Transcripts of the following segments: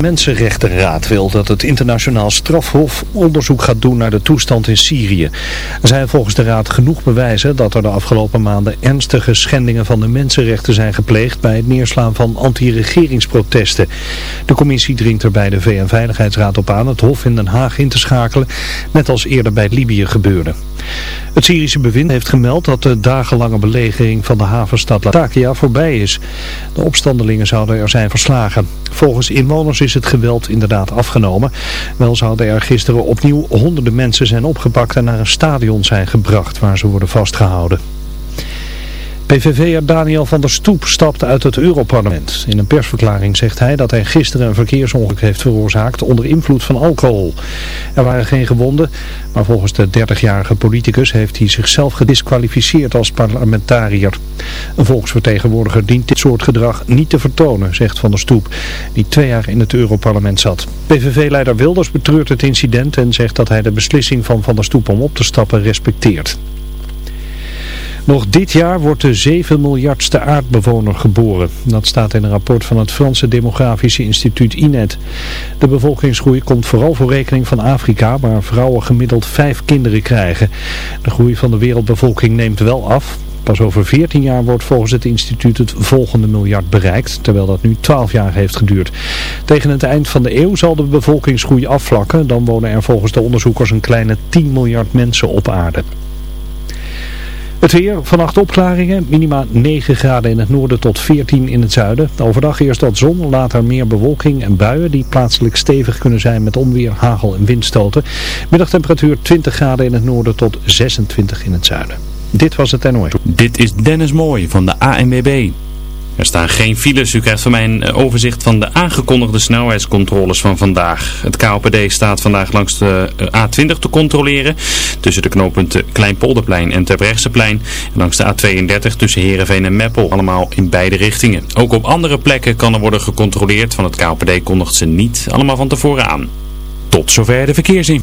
Mensenrechtenraad wil dat het internationaal strafhof onderzoek gaat doen naar de toestand in Syrië. Er zijn volgens de raad genoeg bewijzen dat er de afgelopen maanden ernstige schendingen van de mensenrechten zijn gepleegd bij het neerslaan van anti-regeringsprotesten. De commissie dringt er bij de VN-veiligheidsraad op aan het hof in Den Haag in te schakelen, net als eerder bij Libië gebeurde. Het Syrische bewind heeft gemeld dat de dagenlange belegering van de havenstad Latakia voorbij is. De opstandelingen zouden er zijn verslagen. Volgens inwoners is het geweld inderdaad afgenomen. Wel zouden er gisteren opnieuw honderden mensen zijn opgepakt en naar een stadion zijn gebracht waar ze worden vastgehouden. PVV'er Daniel van der Stoep stapt uit het Europarlement. In een persverklaring zegt hij dat hij gisteren een verkeersongeluk heeft veroorzaakt onder invloed van alcohol. Er waren geen gewonden, maar volgens de 30-jarige politicus heeft hij zichzelf gedisqualificeerd als parlementariër. Een volksvertegenwoordiger dient dit soort gedrag niet te vertonen, zegt Van der Stoep, die twee jaar in het Europarlement zat. PVV-leider Wilders betreurt het incident en zegt dat hij de beslissing van Van der Stoep om op te stappen respecteert. Nog dit jaar wordt de 7 miljardste aardbewoner geboren. Dat staat in een rapport van het Franse Demografische Instituut INET. De bevolkingsgroei komt vooral voor rekening van Afrika, waar vrouwen gemiddeld vijf kinderen krijgen. De groei van de wereldbevolking neemt wel af. Pas over 14 jaar wordt volgens het instituut het volgende miljard bereikt, terwijl dat nu 12 jaar heeft geduurd. Tegen het eind van de eeuw zal de bevolkingsgroei afvlakken. Dan wonen er volgens de onderzoekers een kleine 10 miljard mensen op aarde. Het weer, vannacht opklaringen, minima 9 graden in het noorden tot 14 in het zuiden. Overdag eerst wat zon, later meer bewolking en buien die plaatselijk stevig kunnen zijn met onweer, hagel en windstoten. Middagtemperatuur 20 graden in het noorden tot 26 in het zuiden. Dit was het NOS. Dit is Dennis Mooij van de ANWB. Er staan geen files. U krijgt van mij een eh, overzicht van de aangekondigde snelheidscontroles van vandaag. Het KOPD staat vandaag langs de eh, A20 te controleren. Tussen de knooppunten Kleinpolderplein en Terbrechtseplein. En langs de A32 tussen Heerenveen en Meppel. Allemaal in beide richtingen. Ook op andere plekken kan er worden gecontroleerd. Van het KOPD kondigt ze niet allemaal van tevoren aan. Tot zover de verkeersin.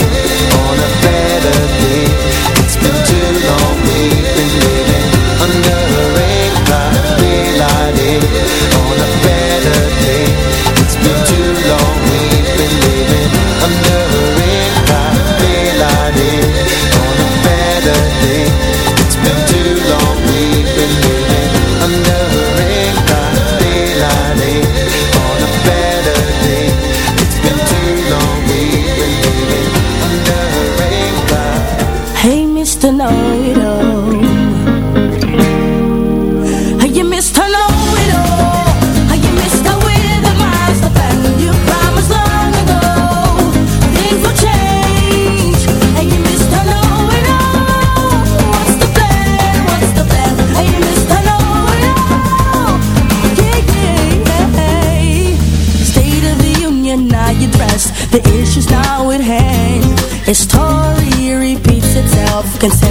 can say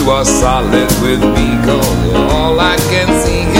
You are solid with me, cause all I can see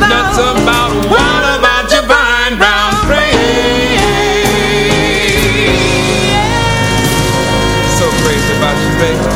nuts about, what about your brown? So crazy about you.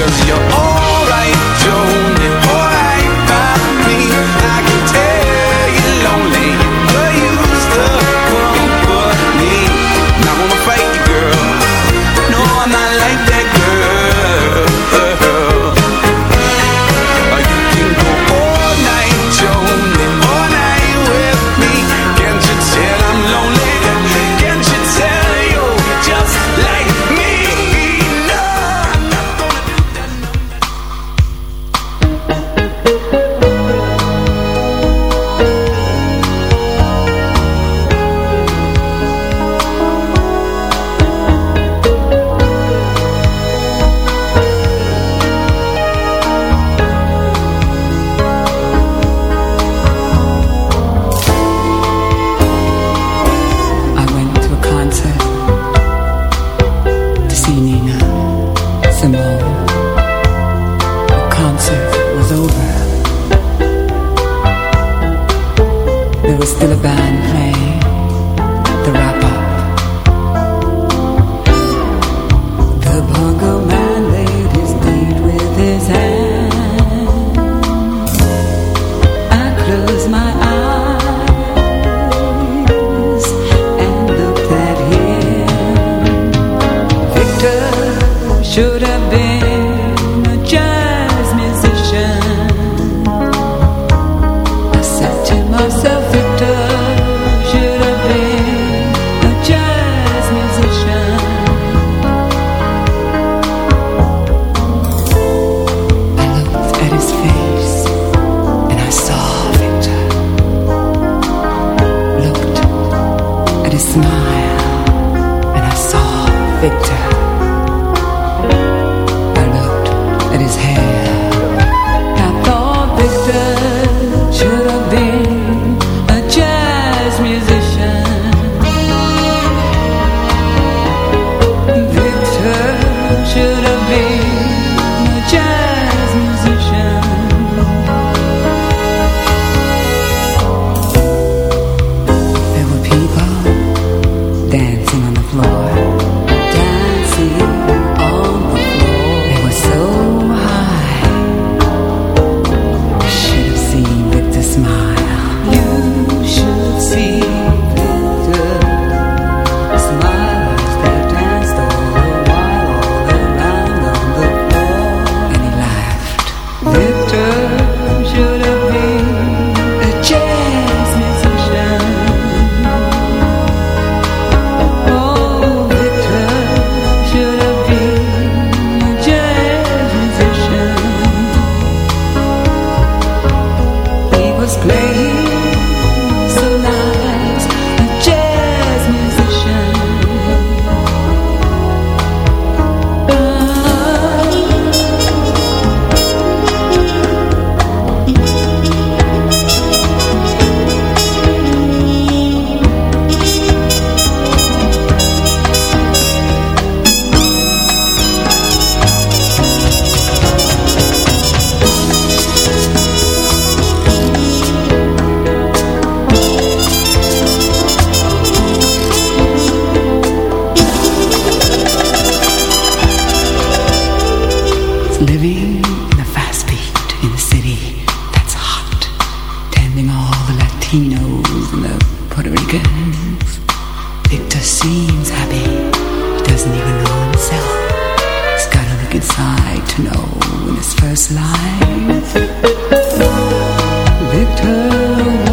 Cause you're alright, Joe. time. All the Latinos and the Puerto Ricans. Victor seems happy, he doesn't even know himself. He's gotta look inside to know in his first life. Victor.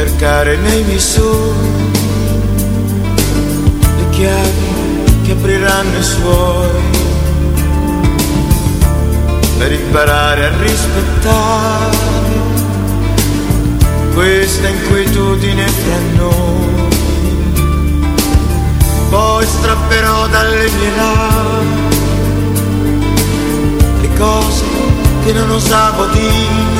cercare nei miei le chiavi che apriranno i suoi per imparare a rispettare questa inquietudine tra noi. Poi strapperò dalle mie labbra le cose che non osavo dire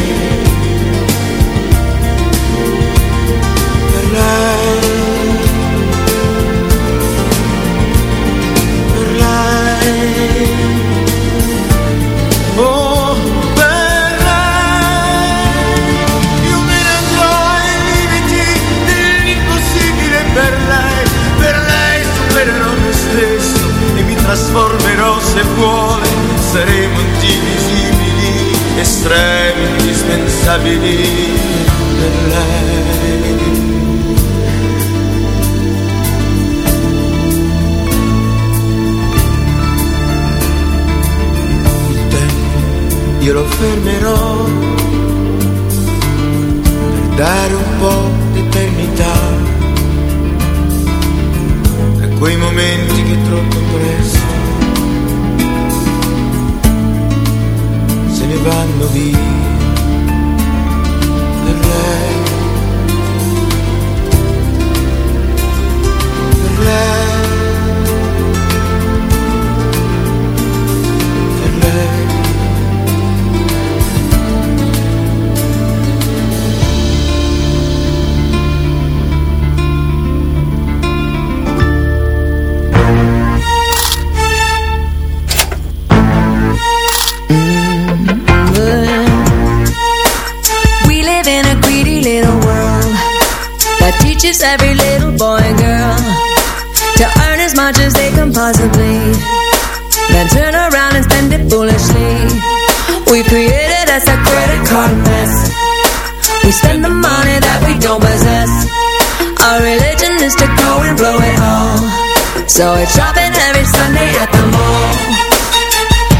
So we're shopping every Sunday at the mall.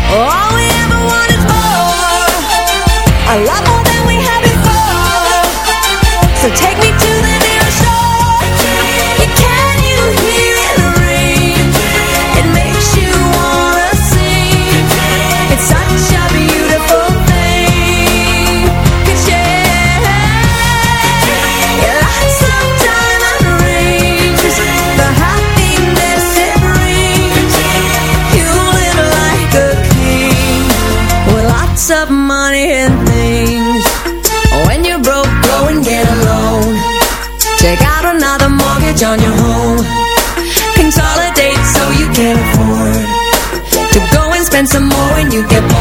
All we ever wanted more I love get